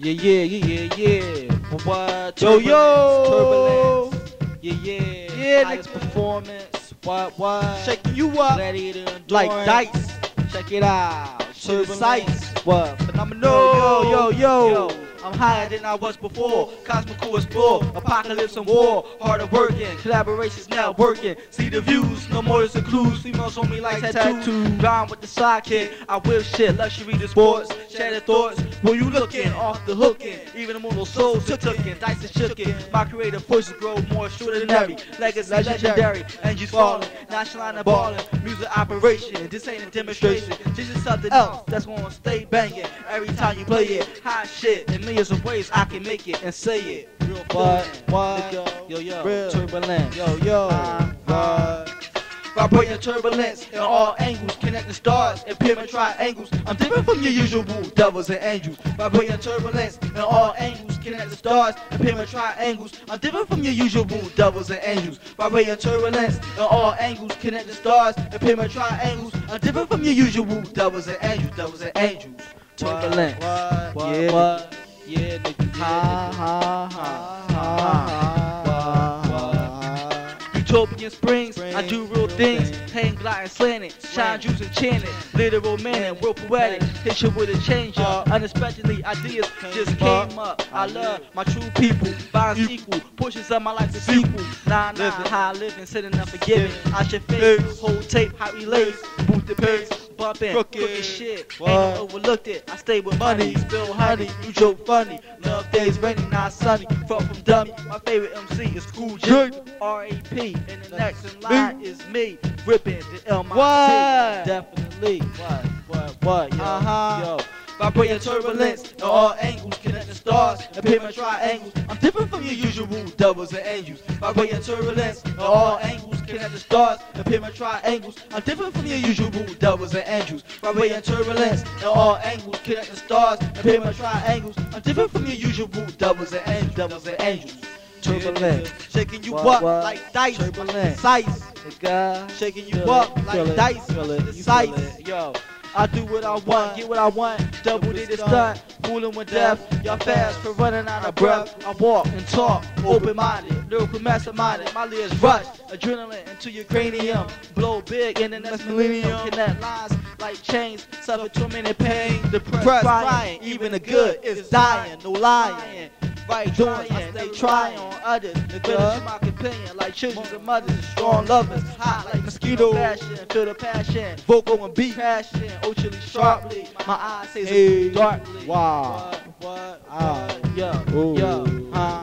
Yeah, yeah, yeah, yeah, yeah. But what? Yo, Turbulence, yo. Turbulence. Yeah, yeah. Yeah, Highest nigga. performance. What, what? Shaking you up Gladiator endurance. like dice. Check it out. Turbulence. Turbulence. What? Phenomenal. Yo, yo, yo. I'm higher than I was before. Cosmical explore, apocalypse and war. Harder working, collaborations now working. See the views, no more just clues. Females on me like tattoos. Grind with the sidekick. I will shit, luxury to sports. Shattered thoughts. Where you looking? Off the hooking. Even the mortal souls took tookin'. Dice is shookin'. My creative pushes grow more extraordinary. Legacy legendary. And you falling. National and ballin'. Music operation. This ain't a demonstration. This is something oh. else that's gonna stay banging. Every time you play it. Hot shit. In millions of ways I can make it and say it. Real What, what, Nigga, Yo, yo. real. Turbulence. Yo, yo. Uh, What? Vibrating turbulence in all angles, connecting stars and pyramid triangles. I'm different from your usual devils and angels. Vibrating turbulence in all angles, connecting stars and pyramid triangles. I'm different from your usual devils and angels. Vibrating turbulence in all angles, connecting stars and pyramid triangles. I'm different from your usual devils and angels, devils and angels. Turbulence. What? What, Yeah, what? Yeah, nigga. Ha, ha, ha, ha, ha. Utopian springs, I do real things. Hang, gliding, slanted, shine, juice, and chanted. Literal man, and real poetic. Hit you with a change up. Unexpectedly, ideas just came up. up. I love my true people. Find equal, pushes up my life to sequel. Nah, nah, how I living, sitting unforgiving. I should face, whole tape, how we lace, boost the pace, bumping, Crooked. crooked shit. Ain't What? no overlooked it. I stay with money, spill honey, you joke funny. Love days rainy, not sunny. Fuck from dummy. My favorite MC is Cool J. R.A.P. And the next in line is me, ripping the L What? Definitely. What? What? What? Yo. Uh-huh. Yo. Vibrating turbulence in all angles, connecting stars and pyramid triangles. I'm different from your usual devils and angels. Vibrating turbulence in all angles, connecting stars and pyramid triangles. I'm different from your usual devils and angels. Vibrating turbulence in all angles, connecting stars and pyramid triangles. I'm different from your usual devils and angels. Devils and angels. Turbulence. Shaking you up like dice. Turbulence. Size. Shaking you up like dice. feel it, The you size. Yo. I do what I want, get what I want, double did the stunt, fooling with death. Y'all fast for running out of breath. I walk and talk, open minded, lyrical masterminded. My ears rush, adrenaline into your cranium. Blow big in the next millennium. Connect lines like chains, suffer tormented pain, depressed, Press, crying. crying, Even the good is dying, no lying. Right, doing, I stay trying on others. The good is my companion, like children and mothers, strong lovers. Hot like mosquito, passion, feel the passion. Vocal and beat, passion, ultra sharply. My eyes say Hey. darkly. Wow. What, what, Ah. what, yo, Ooh. yo, huh?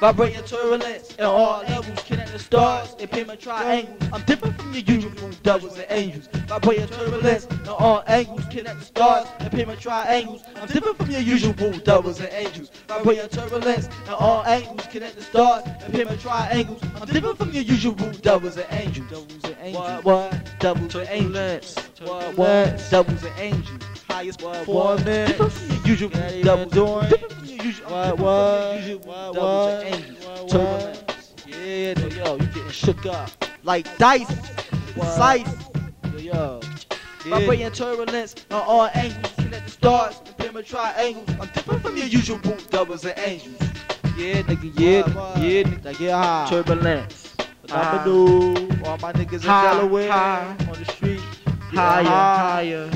Vibrating turbulence in all levels, connecting stars in pyramid triangles. I'm different from your usual devils and angels. Vibrating turbulence in all angles, connecting stars in pyramid triangles. I'm different from your usual devils and angels. Vibrating turbulence in all angles, connecting stars in pyramid triangles. I'm different from your usual devils and angels. Devils and angels. What? What? Devils and angels. What? What? Devils and angels. Highest What, what? Different from your usual Yeah, you devils. been doing? Different from your usual. What, what? what? and angels. Turbulence. Shook up like dice, What? slice. Yo, yo. Vibrating turbulence on all angles, connecting stars and pyramid triangles. I'm different from your usual devils and angels. Yeah, nigga, yeah, What, what? yeah, nigga. Yeah, high. Turbulence. I'ma. Ah. All my niggas in High, Delaware high. on the street. Higher, high. higher,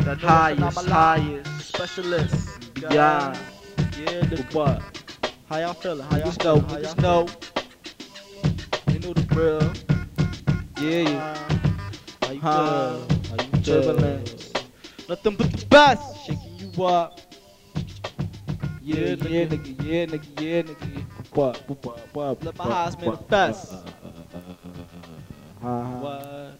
it's highest, highest. Specialist. Yeah. Yeah, the what? How y'all feeling? How y'all feeling? How y'all know. Know the drill. Yeah, yeah. How you Huh. feel? How you? Turbulence. Nothing but the best. Shaking you up. Yeah, Yeah, nigga, yeah, nigga, yeah, nigga, yeah, nigga. What, what, what, what, Let my what, manifest. Uh-huh. What?